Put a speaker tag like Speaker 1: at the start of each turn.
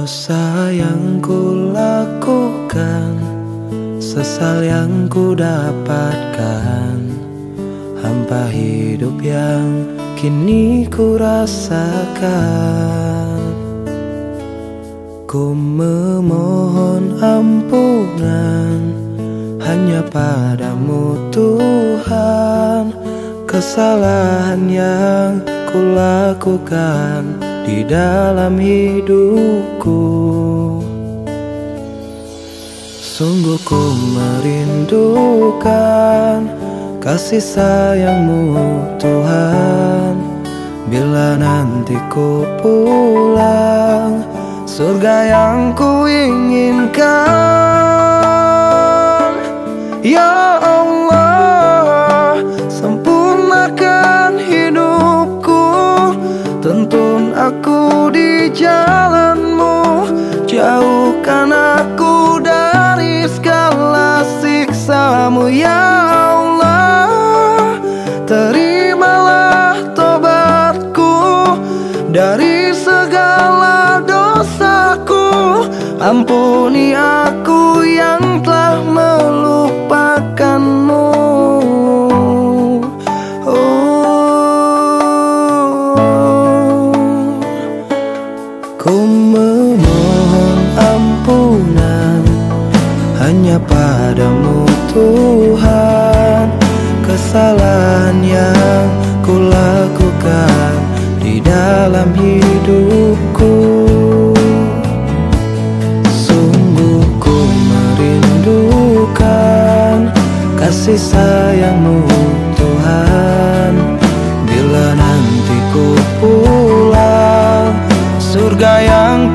Speaker 1: Dosa yang ku lakukan Sesal yang ku dapatkan. Hampa hidup yang kini ku rasakan. Ku memohon ampunan Hanya padamu Tuhan. Kesalahan yang ku lakukan di dalam hidupku. Sungguh ku merindukan kasih sayangmu Tuhan. Bila nanti ku pulang surga yang ku inginkan. Ya Dari segala dosaku Ampuni aku yang telah melupakanmu. Ku memohon ampunan Hanya padamu Tuhan. Kesalahan yang ku lakukan Di dalam hidupku. Sungguh ku merindukan Kasih sayangmu Tuhan. Bila nanti ku pulang surga yang